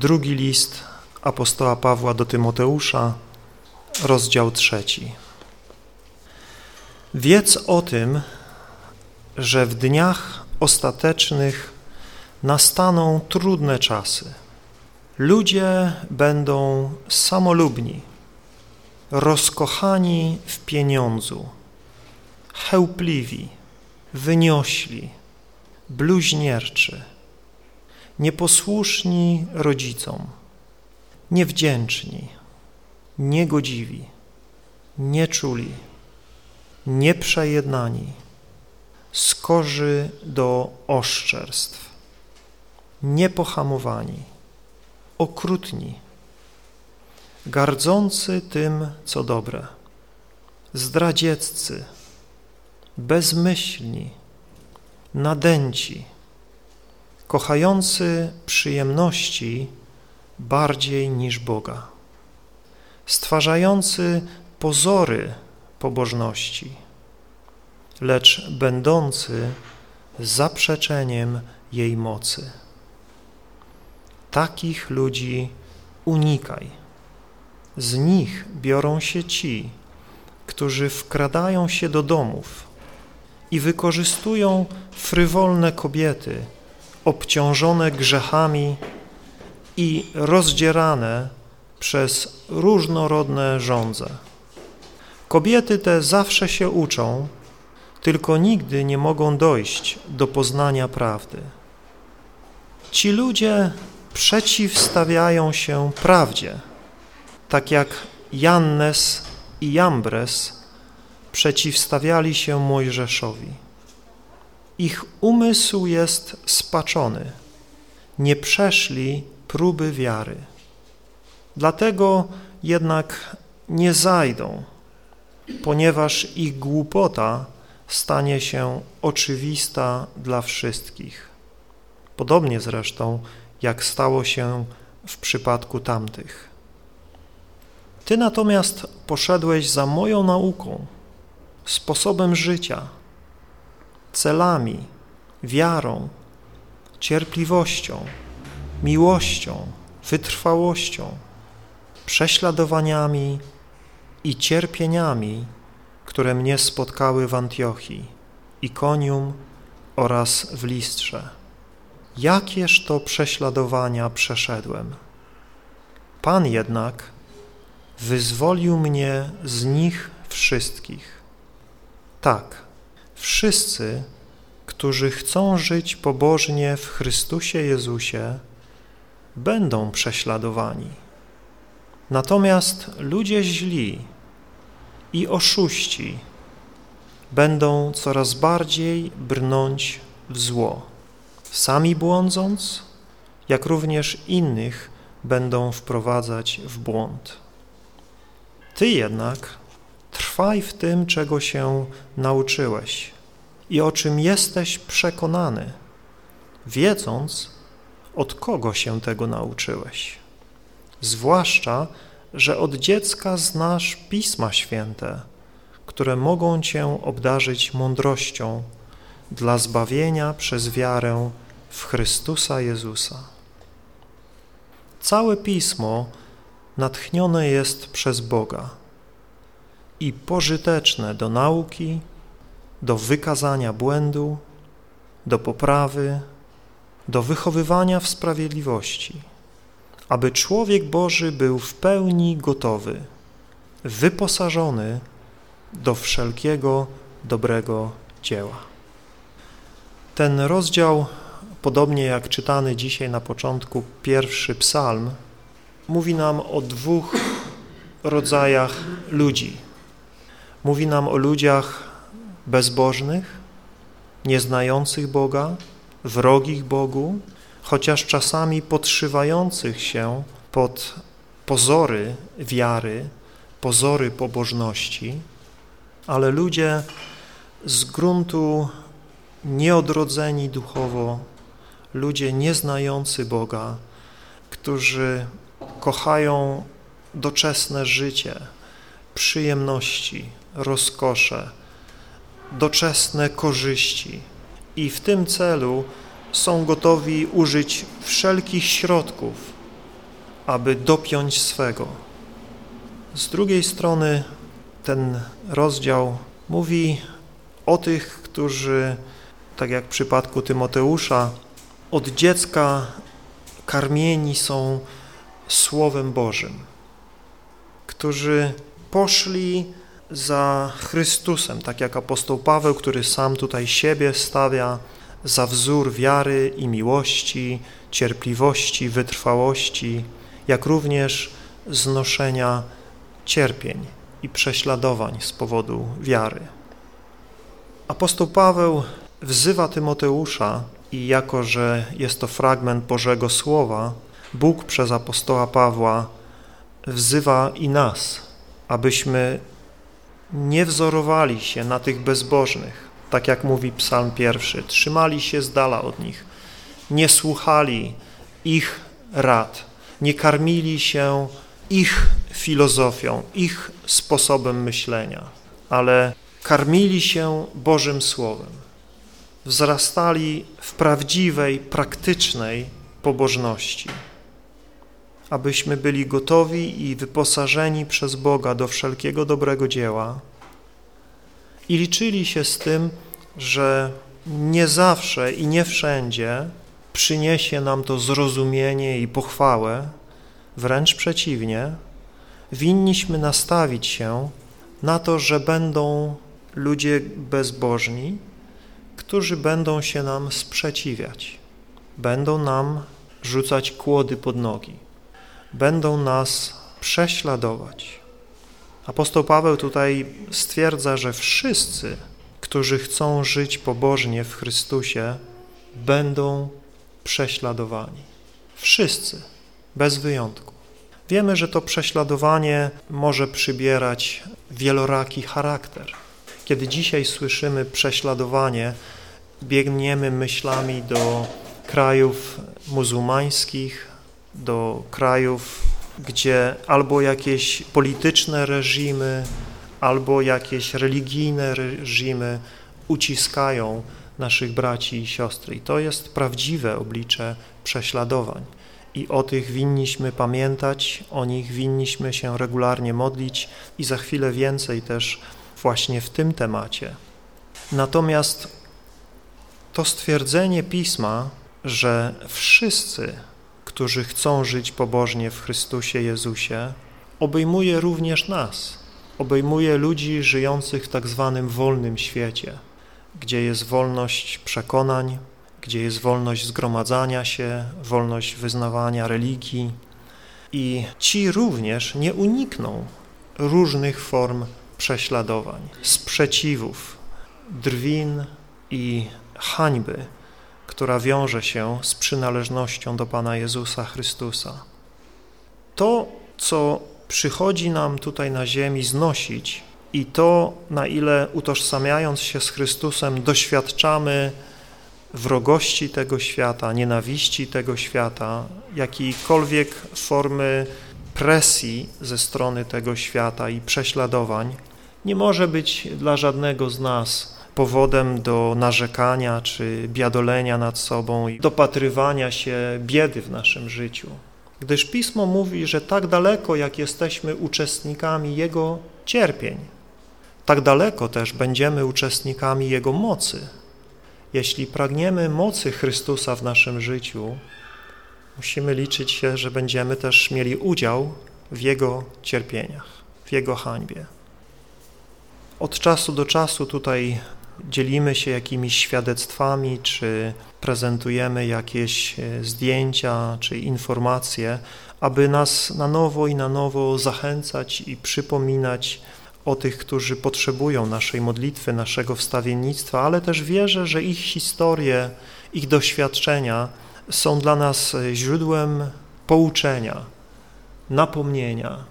Drugi list apostoła Pawła do Tymoteusza, rozdział trzeci. Wiedz o tym, że w dniach ostatecznych nastaną trudne czasy. Ludzie będą samolubni, rozkochani w pieniądzu, chełpliwi, wyniośli, bluźnierczy, nieposłuszni rodzicom, niewdzięczni, niegodziwi, nieczuli, nieprzejednani, skorzy do oszczerstw, niepohamowani, okrutni, gardzący tym, co dobre, zdradzieccy, bezmyślni, nadęci, kochający przyjemności bardziej niż Boga, stwarzający pozory pobożności, lecz będący zaprzeczeniem jej mocy. Takich ludzi unikaj. Z nich biorą się ci, którzy wkradają się do domów i wykorzystują frywolne kobiety, obciążone grzechami i rozdzierane przez różnorodne żądze. Kobiety te zawsze się uczą, tylko nigdy nie mogą dojść do poznania prawdy. Ci ludzie przeciwstawiają się prawdzie, tak jak Jannes i Jambres przeciwstawiali się Mojżeszowi. Ich umysł jest spaczony, nie przeszli próby wiary. Dlatego jednak nie zajdą, ponieważ ich głupota stanie się oczywista dla wszystkich. Podobnie zresztą, jak stało się w przypadku tamtych. Ty natomiast poszedłeś za moją nauką, sposobem życia, celami, wiarą, cierpliwością, miłością, wytrwałością, prześladowaniami i cierpieniami, które mnie spotkały w Antiochii, Ikonium oraz w Listrze. Jakież to prześladowania przeszedłem. Pan jednak wyzwolił mnie z nich wszystkich. Tak, wszyscy, którzy chcą żyć pobożnie w Chrystusie Jezusie, będą prześladowani. Natomiast ludzie źli i oszuści będą coraz bardziej brnąć w zło, sami błądząc, jak również innych będą wprowadzać w błąd. Ty jednak trwaj w tym, czego się nauczyłeś i o czym jesteś przekonany, wiedząc, od kogo się tego nauczyłeś. Zwłaszcza, że od dziecka znasz Pisma Święte, które mogą Cię obdarzyć mądrością dla zbawienia przez wiarę w Chrystusa Jezusa. Całe Pismo natchnione jest przez Boga i pożyteczne do nauki, do wykazania błędu, do poprawy, do wychowywania w sprawiedliwości, aby człowiek Boży był w pełni gotowy, wyposażony do wszelkiego dobrego dzieła. Ten rozdział, podobnie jak czytany dzisiaj na początku pierwszy psalm, mówi nam o dwóch rodzajach ludzi. Mówi nam o ludziach bezbożnych, nieznających Boga, wrogich Bogu, chociaż czasami podszywających się pod pozory wiary, pozory pobożności, ale ludzie z gruntu nieodrodzeni duchowo, ludzie nieznający Boga, którzy kochają doczesne życie, przyjemności, rozkosze, doczesne korzyści i w tym celu są gotowi użyć wszelkich środków, aby dopiąć swego. Z drugiej strony ten rozdział mówi o tych, którzy, tak jak w przypadku Tymoteusza, od dziecka karmieni są Słowem Bożym, którzy poszli za Chrystusem, tak jak apostoł Paweł, który sam tutaj siebie stawia za wzór wiary i miłości, cierpliwości, wytrwałości, jak również znoszenia cierpień i prześladowań z powodu wiary. Apostoł Paweł wzywa Tymoteusza i jako, że jest to fragment Bożego Słowa, Bóg przez apostoła Pawła wzywa i nas, abyśmy nie wzorowali się na tych bezbożnych, tak jak mówi psalm pierwszy, trzymali się z dala od nich, nie słuchali ich rad, nie karmili się ich filozofią, ich sposobem myślenia, ale karmili się Bożym Słowem, wzrastali w prawdziwej, praktycznej pobożności, abyśmy byli gotowi i wyposażeni przez Boga do wszelkiego dobrego dzieła. I liczyli się z tym, że nie zawsze i nie wszędzie przyniesie nam to zrozumienie i pochwałę, wręcz przeciwnie, winniśmy nastawić się na to, że będą ludzie bezbożni, którzy będą się nam sprzeciwiać, będą nam rzucać kłody pod nogi, będą nas prześladować. Apostoł Paweł tutaj stwierdza, że wszyscy, którzy chcą żyć pobożnie w Chrystusie, będą prześladowani. Wszyscy, bez wyjątku. Wiemy, że to prześladowanie może przybierać wieloraki charakter. Kiedy dzisiaj słyszymy prześladowanie, biegniemy myślami do krajów muzułmańskich, do krajów, gdzie albo jakieś polityczne reżimy, albo jakieś religijne reżimy uciskają naszych braci i siostry. I to jest prawdziwe oblicze prześladowań. I o tych winniśmy pamiętać, o nich winniśmy się regularnie modlić i za chwilę więcej też właśnie w tym temacie. Natomiast to stwierdzenie Pisma, że wszyscy, którzy chcą żyć pobożnie w Chrystusie Jezusie, obejmuje również nas, obejmuje ludzi żyjących w tak zwanym wolnym świecie, gdzie jest wolność przekonań, gdzie jest wolność zgromadzania się, wolność wyznawania religii. I ci również nie unikną różnych form prześladowań, sprzeciwów, drwin i hańby, która wiąże się z przynależnością do Pana Jezusa Chrystusa. To, co przychodzi nam tutaj na ziemi znosić i to, na ile utożsamiając się z Chrystusem doświadczamy wrogości tego świata, nienawiści tego świata, jakiejkolwiek formy presji ze strony tego świata i prześladowań, nie może być dla żadnego z nas powodem do narzekania czy biadolenia nad sobą i dopatrywania się biedy w naszym życiu. Gdyż Pismo mówi, że tak daleko, jak jesteśmy uczestnikami Jego cierpień, tak daleko też będziemy uczestnikami Jego mocy. Jeśli pragniemy mocy Chrystusa w naszym życiu, musimy liczyć się, że będziemy też mieli udział w Jego cierpieniach, w Jego hańbie. Od czasu do czasu tutaj dzielimy się jakimiś świadectwami, czy prezentujemy jakieś e, zdjęcia, czy informacje, aby nas na nowo i na nowo zachęcać i przypominać o tych, którzy potrzebują naszej modlitwy, naszego wstawiennictwa, ale też wierzę, że ich historie, ich doświadczenia są dla nas e, źródłem pouczenia, napomnienia,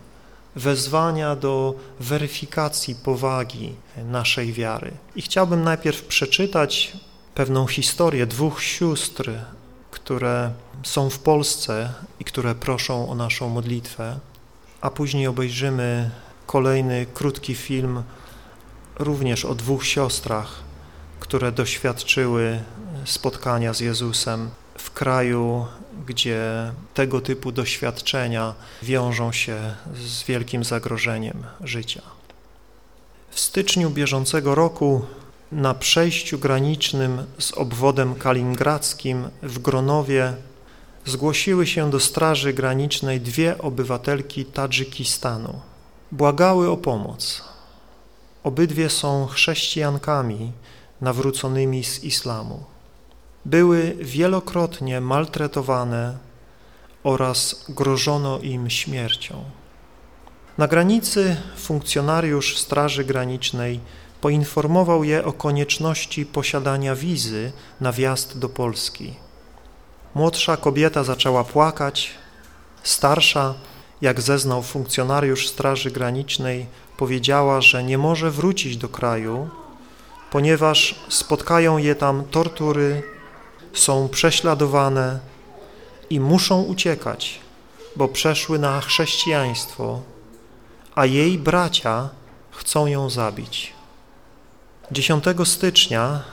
wezwania do weryfikacji powagi naszej wiary. I chciałbym najpierw przeczytać pewną historię dwóch sióstr, które są w Polsce i które proszą o naszą modlitwę, a później obejrzymy kolejny krótki film również o dwóch siostrach, które doświadczyły spotkania z Jezusem w kraju, gdzie tego typu doświadczenia wiążą się z wielkim zagrożeniem życia. W styczniu bieżącego roku na przejściu granicznym z obwodem kaliningradzkim w Gronowie zgłosiły się do Straży Granicznej dwie obywatelki Tadżykistanu. Błagały o pomoc. Obydwie są chrześcijankami nawróconymi z islamu. Były wielokrotnie maltretowane oraz grożono im śmiercią. Na granicy funkcjonariusz Straży Granicznej poinformował je o konieczności posiadania wizy na wjazd do Polski. Młodsza kobieta zaczęła płakać, starsza, jak zeznał funkcjonariusz Straży Granicznej, powiedziała, że nie może wrócić do kraju, ponieważ spotkają je tam tortury, są prześladowane i muszą uciekać, bo przeszły na chrześcijaństwo, a jej bracia chcą ją zabić. 10 stycznia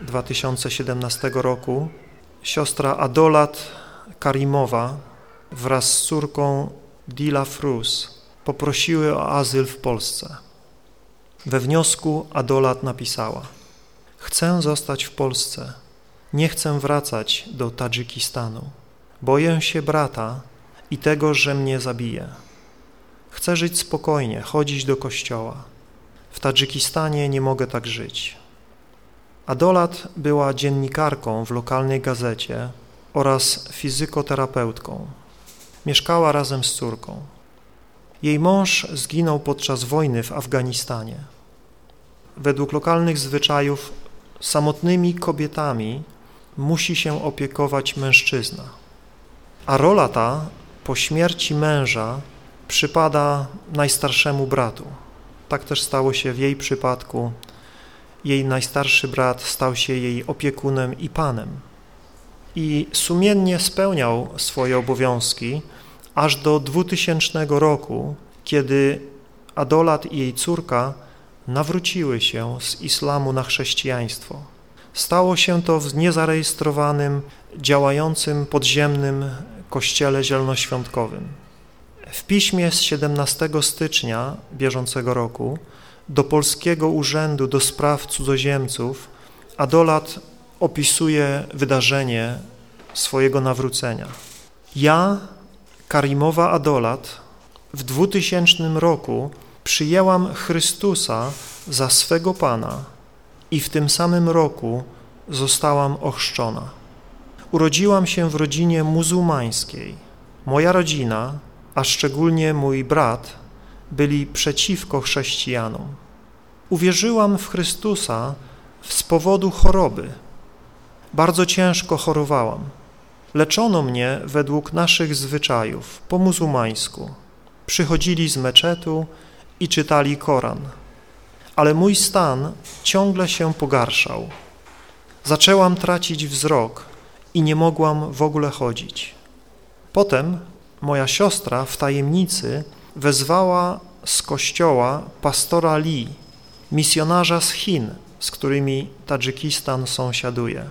2017 roku siostra Adolat Karimowa wraz z córką Dila Frus poprosiły o azyl w Polsce. We wniosku Adolat napisała Chcę zostać w Polsce, nie chcę wracać do Tadżykistanu. Boję się brata i tego, że mnie zabije. Chcę żyć spokojnie, chodzić do kościoła. W Tadżykistanie nie mogę tak żyć. Adolat była dziennikarką w lokalnej gazecie oraz fizykoterapeutką. Mieszkała razem z córką. Jej mąż zginął podczas wojny w Afganistanie. Według lokalnych zwyczajów samotnymi kobietami musi się opiekować mężczyzna, a rola ta po śmierci męża przypada najstarszemu bratu. Tak też stało się w jej przypadku. Jej najstarszy brat stał się jej opiekunem i panem i sumiennie spełniał swoje obowiązki aż do 2000 roku, kiedy Adolat i jej córka nawróciły się z islamu na chrześcijaństwo. Stało się to w niezarejestrowanym, działającym podziemnym kościele zielonoświątkowym. W piśmie z 17 stycznia bieżącego roku do Polskiego Urzędu do Spraw Cudzoziemców Adolat opisuje wydarzenie swojego nawrócenia. Ja, Karimowa Adolat, w 2000 roku przyjęłam Chrystusa za swego Pana i w tym samym roku zostałam ochrzczona. Urodziłam się w rodzinie muzułmańskiej. Moja rodzina, a szczególnie mój brat, byli przeciwko chrześcijanom. Uwierzyłam w Chrystusa z powodu choroby. Bardzo ciężko chorowałam. Leczono mnie według naszych zwyczajów, po muzułmańsku. Przychodzili z meczetu i czytali Koran. Ale mój stan ciągle się pogarszał. Zaczęłam tracić wzrok i nie mogłam w ogóle chodzić. Potem moja siostra w tajemnicy wezwała z kościoła pastora Lee, misjonarza z Chin, z którymi Tadżykistan sąsiaduje.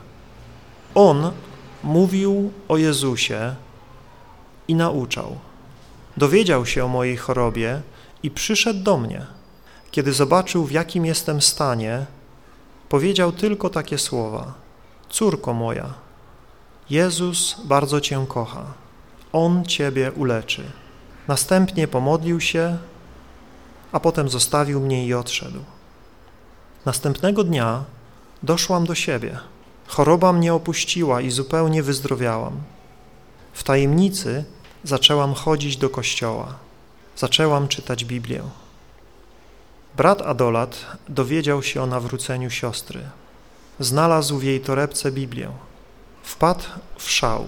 On mówił o Jezusie i nauczał. Dowiedział się o mojej chorobie i przyszedł do mnie. Kiedy zobaczył, w jakim jestem stanie, powiedział tylko takie słowa. Córko moja, Jezus bardzo Cię kocha. On Ciebie uleczy. Następnie pomodlił się, a potem zostawił mnie i odszedł. Następnego dnia doszłam do siebie. Choroba mnie opuściła i zupełnie wyzdrowiałam. W tajemnicy zaczęłam chodzić do kościoła. Zaczęłam czytać Biblię. Brat Adolat dowiedział się o nawróceniu siostry. Znalazł w jej torebce Biblię. Wpadł w szał.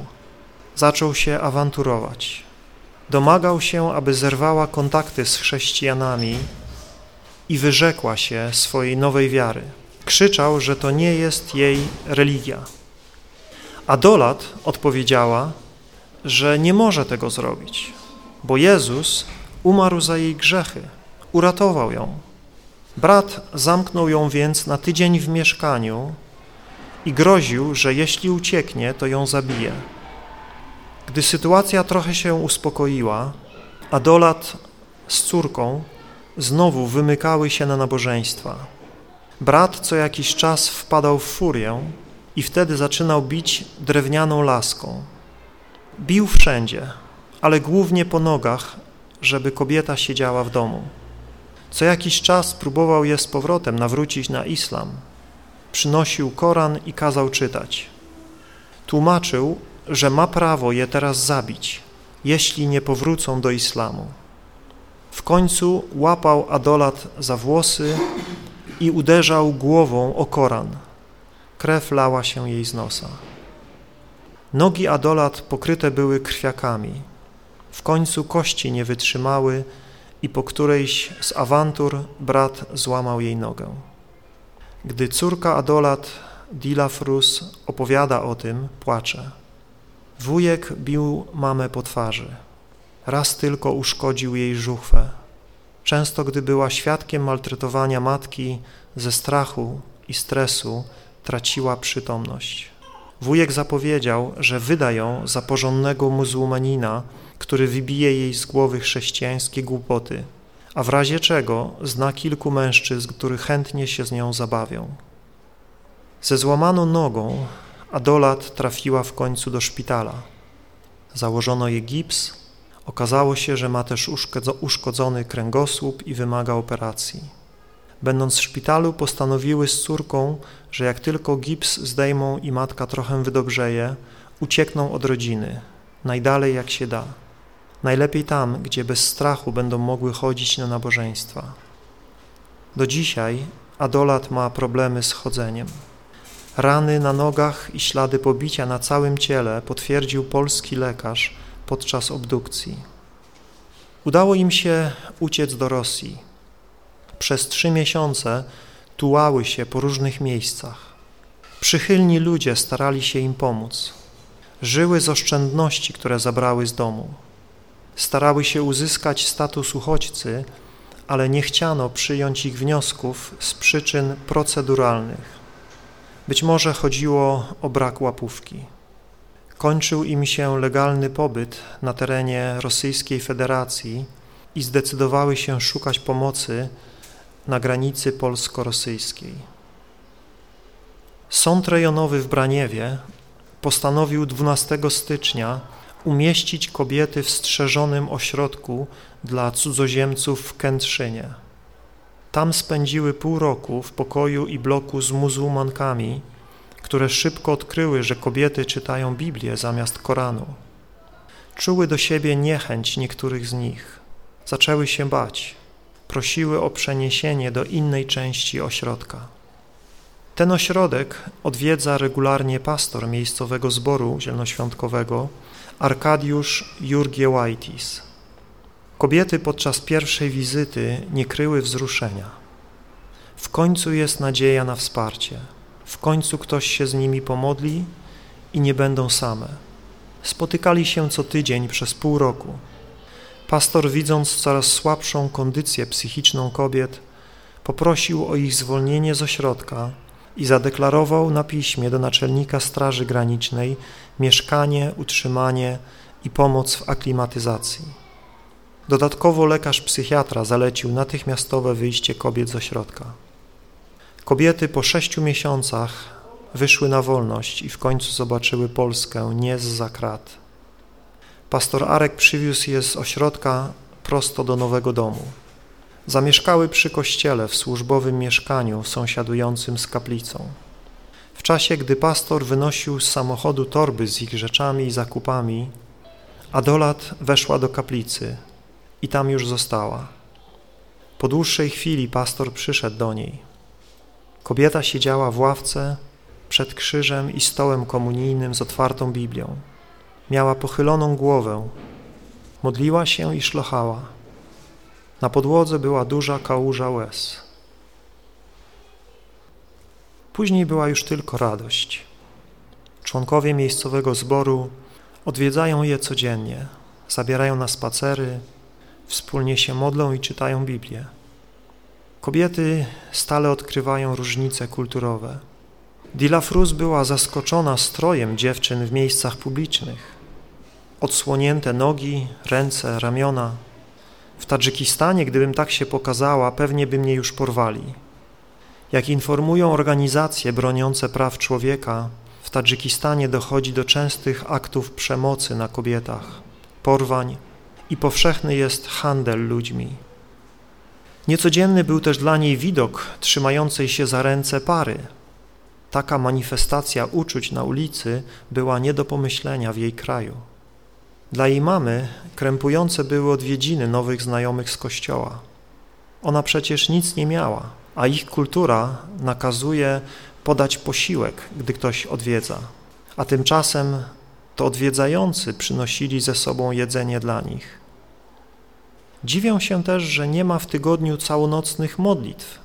Zaczął się awanturować. Domagał się, aby zerwała kontakty z chrześcijanami i wyrzekła się swojej nowej wiary. Krzyczał, że to nie jest jej religia. Adolat odpowiedziała, że nie może tego zrobić, bo Jezus umarł za jej grzechy, uratował ją. Brat zamknął ją więc na tydzień w mieszkaniu i groził, że jeśli ucieknie, to ją zabije. Gdy sytuacja trochę się uspokoiła, Adolat z córką znowu wymykały się na nabożeństwa. Brat co jakiś czas wpadał w furię i wtedy zaczynał bić drewnianą laską. Bił wszędzie, ale głównie po nogach, żeby kobieta siedziała w domu. Co jakiś czas próbował je z powrotem nawrócić na islam. Przynosił Koran i kazał czytać. Tłumaczył, że ma prawo je teraz zabić, jeśli nie powrócą do islamu. W końcu łapał Adolat za włosy i uderzał głową o Koran. Krew lała się jej z nosa. Nogi Adolat pokryte były krwiakami. W końcu kości nie wytrzymały i po którejś z awantur brat złamał jej nogę. Gdy córka Adolat, Dilafrus, opowiada o tym, płacze. Wujek bił mamę po twarzy. Raz tylko uszkodził jej żuchwę. Często, gdy była świadkiem maltretowania matki, ze strachu i stresu traciła przytomność. Wujek zapowiedział, że wyda ją za porządnego muzułmanina, który wybije jej z głowy chrześcijańskie głupoty, a w razie czego zna kilku mężczyzn, którzy chętnie się z nią zabawią. Ze złamaną nogą Adolat trafiła w końcu do szpitala. Założono jej gips, okazało się, że ma też uszkodzony kręgosłup i wymaga operacji. Będąc w szpitalu postanowiły z córką, że jak tylko gips zdejmą i matka trochę wydobrzeje, uciekną od rodziny, najdalej jak się da. Najlepiej tam, gdzie bez strachu będą mogły chodzić na nabożeństwa. Do dzisiaj Adolat ma problemy z chodzeniem. Rany na nogach i ślady pobicia na całym ciele potwierdził polski lekarz podczas obdukcji. Udało im się uciec do Rosji. Przez trzy miesiące tułały się po różnych miejscach. Przychylni ludzie starali się im pomóc. Żyły z oszczędności, które zabrały z domu. Starały się uzyskać status uchodźcy, ale nie chciano przyjąć ich wniosków z przyczyn proceduralnych. Być może chodziło o brak łapówki. Kończył im się legalny pobyt na terenie Rosyjskiej Federacji i zdecydowały się szukać pomocy na granicy polsko-rosyjskiej. Sąd rejonowy w Braniewie postanowił 12 stycznia umieścić kobiety w strzeżonym ośrodku dla cudzoziemców w Kętrzynie. Tam spędziły pół roku w pokoju i bloku z muzułmankami, które szybko odkryły, że kobiety czytają Biblię zamiast Koranu. Czuły do siebie niechęć niektórych z nich. Zaczęły się bać. Prosiły o przeniesienie do innej części ośrodka. Ten ośrodek odwiedza regularnie pastor miejscowego zboru zielonoświątkowego Arkadiusz Jurgiewaitis. Kobiety podczas pierwszej wizyty nie kryły wzruszenia. W końcu jest nadzieja na wsparcie. W końcu ktoś się z nimi pomodli i nie będą same. Spotykali się co tydzień przez pół roku. Pastor, widząc coraz słabszą kondycję psychiczną kobiet, poprosił o ich zwolnienie z ośrodka i zadeklarował na piśmie do naczelnika Straży Granicznej mieszkanie, utrzymanie i pomoc w aklimatyzacji. Dodatkowo lekarz psychiatra zalecił natychmiastowe wyjście kobiet z ośrodka. Kobiety po sześciu miesiącach wyszły na wolność i w końcu zobaczyły Polskę nie z zakrat. Pastor Arek przywiózł je z ośrodka prosto do nowego domu. Zamieszkały przy kościele w służbowym mieszkaniu sąsiadującym z kaplicą. W czasie, gdy pastor wynosił z samochodu torby z ich rzeczami i zakupami, Adolat weszła do kaplicy i tam już została. Po dłuższej chwili pastor przyszedł do niej. Kobieta siedziała w ławce przed krzyżem i stołem komunijnym z otwartą Biblią. Miała pochyloną głowę, modliła się i szlochała. Na podłodze była duża kałuża łez. Później była już tylko radość. Członkowie miejscowego zboru odwiedzają je codziennie, zabierają na spacery, wspólnie się modlą i czytają Biblię. Kobiety stale odkrywają różnice kulturowe. Dila Frus była zaskoczona strojem dziewczyn w miejscach publicznych. odsłonięte nogi, ręce, ramiona. W Tadżykistanie, gdybym tak się pokazała, pewnie by mnie już porwali. Jak informują organizacje broniące praw człowieka, w Tadżykistanie dochodzi do częstych aktów przemocy na kobietach, porwań i powszechny jest handel ludźmi. Niecodzienny był też dla niej widok trzymającej się za ręce pary. Taka manifestacja uczuć na ulicy była nie do pomyślenia w jej kraju. Dla jej mamy krępujące były odwiedziny nowych znajomych z kościoła. Ona przecież nic nie miała, a ich kultura nakazuje podać posiłek, gdy ktoś odwiedza, a tymczasem to odwiedzający przynosili ze sobą jedzenie dla nich. Dziwią się też, że nie ma w tygodniu całonocnych modlitw.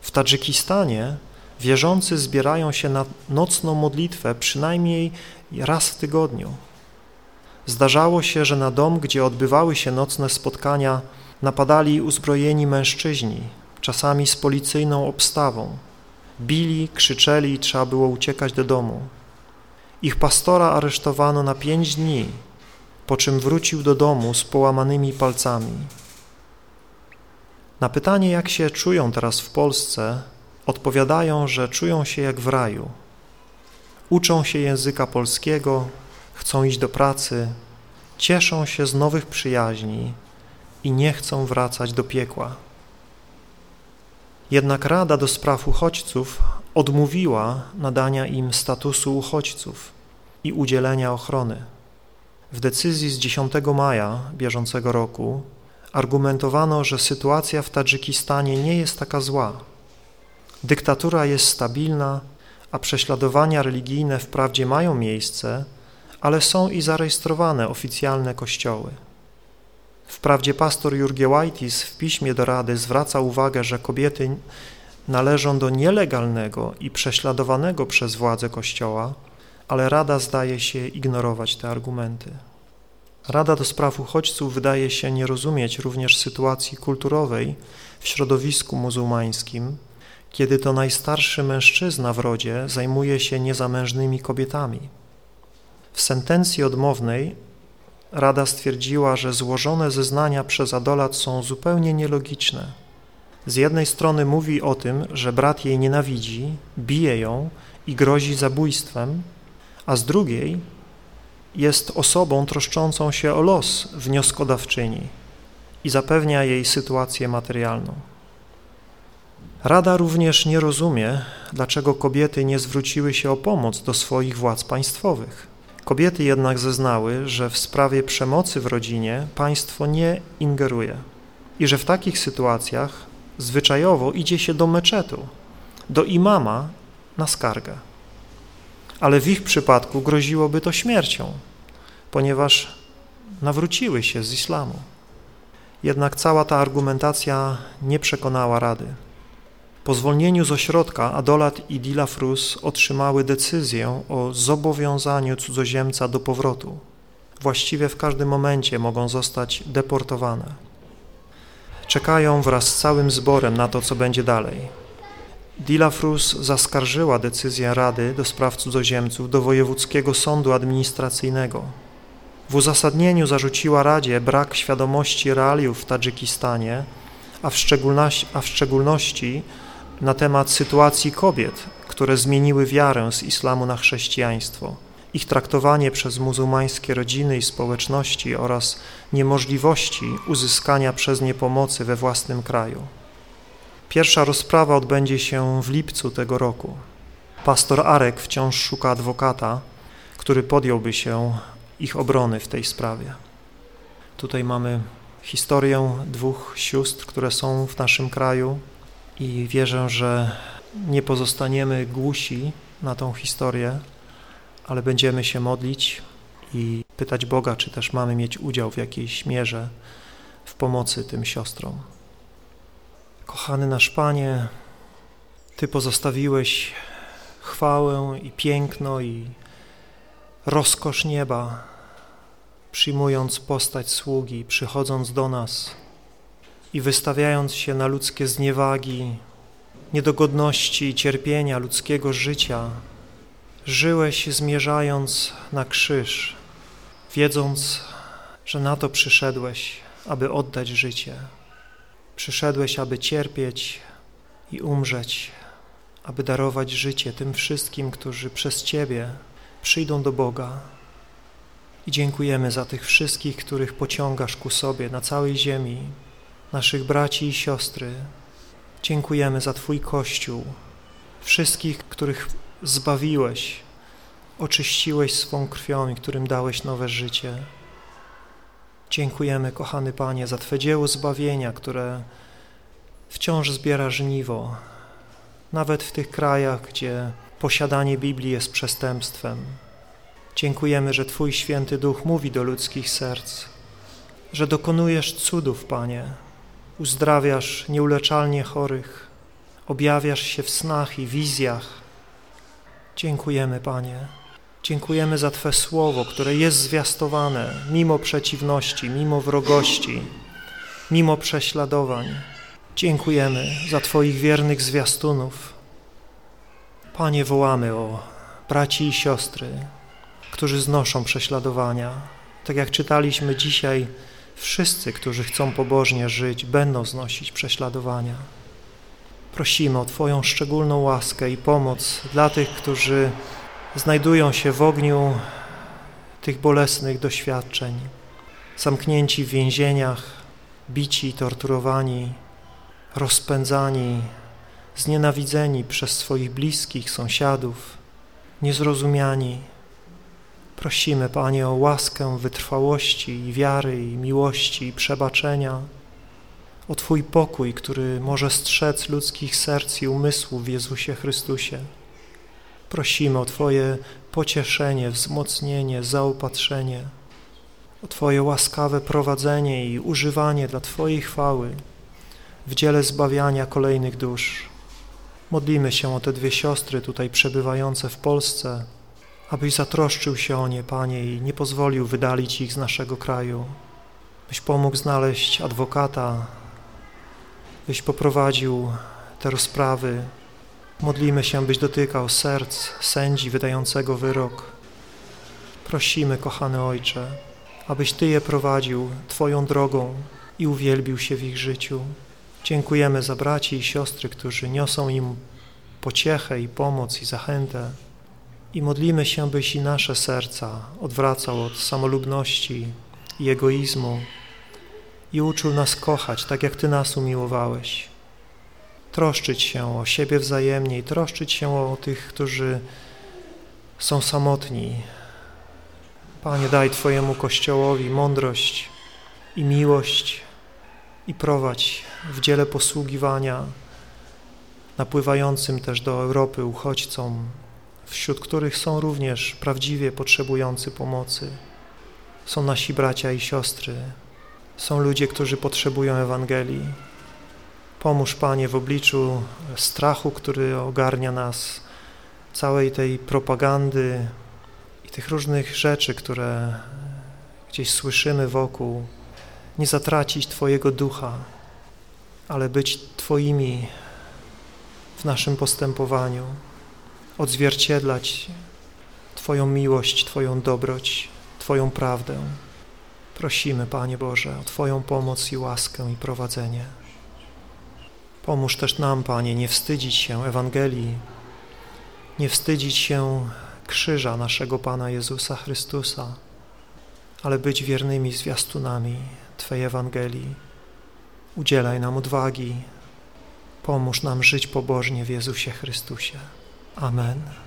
W Tadżykistanie wierzący zbierają się na nocną modlitwę przynajmniej raz w tygodniu. Zdarzało się, że na dom, gdzie odbywały się nocne spotkania, napadali uzbrojeni mężczyźni, czasami z policyjną obstawą. Bili, krzyczeli i trzeba było uciekać do domu. Ich pastora aresztowano na pięć dni, po czym wrócił do domu z połamanymi palcami. Na pytanie, jak się czują teraz w Polsce, odpowiadają, że czują się jak w raju. Uczą się języka polskiego, chcą iść do pracy, cieszą się z nowych przyjaźni i nie chcą wracać do piekła. Jednak Rada do Spraw Uchodźców odmówiła nadania im statusu uchodźców i udzielenia ochrony. W decyzji z 10 maja bieżącego roku argumentowano, że sytuacja w Tadżykistanie nie jest taka zła. Dyktatura jest stabilna, a prześladowania religijne wprawdzie mają miejsce, ale są i zarejestrowane oficjalne kościoły. Wprawdzie pastor Jurgiewajtis w piśmie do Rady zwraca uwagę, że kobiety należą do nielegalnego i prześladowanego przez władze Kościoła, ale Rada zdaje się ignorować te argumenty. Rada do spraw uchodźców wydaje się nie rozumieć również sytuacji kulturowej w środowisku muzułmańskim, kiedy to najstarszy mężczyzna w rodzie zajmuje się niezamężnymi kobietami. W sentencji odmownej Rada stwierdziła, że złożone zeznania przez adolat są zupełnie nielogiczne. Z jednej strony mówi o tym, że brat jej nienawidzi, bije ją i grozi zabójstwem, a z drugiej jest osobą troszczącą się o los wnioskodawczyni i zapewnia jej sytuację materialną. Rada również nie rozumie, dlaczego kobiety nie zwróciły się o pomoc do swoich władz państwowych. Kobiety jednak zeznały, że w sprawie przemocy w rodzinie państwo nie ingeruje i że w takich sytuacjach zwyczajowo idzie się do meczetu, do imama na skargę. Ale w ich przypadku groziłoby to śmiercią, ponieważ nawróciły się z islamu. Jednak cała ta argumentacja nie przekonała Rady. Po zwolnieniu z ośrodka Adolat i Dilafrus otrzymały decyzję o zobowiązaniu cudzoziemca do powrotu. Właściwie w każdym momencie mogą zostać deportowane. Czekają wraz z całym zborem na to, co będzie dalej. Dilafrus zaskarżyła decyzję Rady do spraw cudzoziemców do Wojewódzkiego Sądu Administracyjnego. W uzasadnieniu zarzuciła Radzie brak świadomości realiów w Tadżykistanie, a w szczególności, a w szczególności na temat sytuacji kobiet, które zmieniły wiarę z islamu na chrześcijaństwo, ich traktowanie przez muzułmańskie rodziny i społeczności oraz niemożliwości uzyskania przez nie pomocy we własnym kraju. Pierwsza rozprawa odbędzie się w lipcu tego roku. Pastor Arek wciąż szuka adwokata, który podjąłby się ich obrony w tej sprawie. Tutaj mamy historię dwóch sióstr, które są w naszym kraju, i wierzę, że nie pozostaniemy głusi na tą historię, ale będziemy się modlić i pytać Boga, czy też mamy mieć udział w jakiejś mierze w pomocy tym siostrom. Kochany nasz Panie, Ty pozostawiłeś chwałę i piękno i rozkosz nieba, przyjmując postać sługi, przychodząc do nas, i wystawiając się na ludzkie zniewagi, niedogodności i cierpienia ludzkiego życia, żyłeś zmierzając na krzyż, wiedząc, że na to przyszedłeś, aby oddać życie. Przyszedłeś, aby cierpieć i umrzeć, aby darować życie tym wszystkim, którzy przez Ciebie przyjdą do Boga. I dziękujemy za tych wszystkich, których pociągasz ku sobie na całej ziemi, naszych braci i siostry. Dziękujemy za Twój Kościół, wszystkich, których zbawiłeś, oczyściłeś swą krwią i którym dałeś nowe życie. Dziękujemy, kochany Panie, za Twe dzieło zbawienia, które wciąż zbiera żniwo, nawet w tych krajach, gdzie posiadanie Biblii jest przestępstwem. Dziękujemy, że Twój święty duch mówi do ludzkich serc, że dokonujesz cudów, Panie, uzdrawiasz nieuleczalnie chorych, objawiasz się w snach i wizjach. Dziękujemy, Panie. Dziękujemy za Twe słowo, które jest zwiastowane mimo przeciwności, mimo wrogości, mimo prześladowań. Dziękujemy za Twoich wiernych zwiastunów. Panie, wołamy o braci i siostry, którzy znoszą prześladowania. Tak jak czytaliśmy dzisiaj, wszyscy, którzy chcą pobożnie żyć, będą znosić prześladowania. Prosimy o Twoją szczególną łaskę i pomoc dla tych, którzy znajdują się w ogniu tych bolesnych doświadczeń, zamknięci w więzieniach, bici, torturowani, rozpędzani, znienawidzeni przez swoich bliskich, sąsiadów, niezrozumiani. Prosimy, Panie, o łaskę wytrwałości i wiary i miłości i przebaczenia, o Twój pokój, który może strzec ludzkich serc i umysłów w Jezusie Chrystusie. Prosimy o Twoje pocieszenie, wzmocnienie, zaopatrzenie, o Twoje łaskawe prowadzenie i używanie dla Twojej chwały w dziele zbawiania kolejnych dusz. Modlimy się o te dwie siostry tutaj przebywające w Polsce, abyś zatroszczył się o nie, Panie, i nie pozwolił wydalić ich z naszego kraju, byś pomógł znaleźć adwokata, byś poprowadził te rozprawy. Modlimy się, byś dotykał serc sędzi wydającego wyrok. Prosimy, kochany Ojcze, abyś Ty je prowadził Twoją drogą i uwielbił się w ich życiu. Dziękujemy za braci i siostry, którzy niosą im pociechę i pomoc i zachętę. I modlimy się, byś i nasze serca odwracał od samolubności i egoizmu i uczył nas kochać, tak jak Ty nas umiłowałeś. Troszczyć się o siebie wzajemnie i troszczyć się o tych, którzy są samotni. Panie, daj Twojemu Kościołowi mądrość i miłość i prowadź w dziele posługiwania napływającym też do Europy uchodźcom, wśród których są również prawdziwie potrzebujący pomocy. Są nasi bracia i siostry, są ludzie, którzy potrzebują Ewangelii. Pomóż, Panie, w obliczu strachu, który ogarnia nas, całej tej propagandy i tych różnych rzeczy, które gdzieś słyszymy wokół, nie zatracić Twojego ducha, ale być Twoimi w naszym postępowaniu, odzwierciedlać Twoją miłość, Twoją dobroć, Twoją prawdę. Prosimy, Panie Boże, o Twoją pomoc i łaskę i prowadzenie. Pomóż też nam, Panie, nie wstydzić się Ewangelii, nie wstydzić się krzyża naszego Pana Jezusa Chrystusa, ale być wiernymi zwiastunami Twojej Ewangelii. Udzielaj nam odwagi, pomóż nam żyć pobożnie w Jezusie Chrystusie. Amen.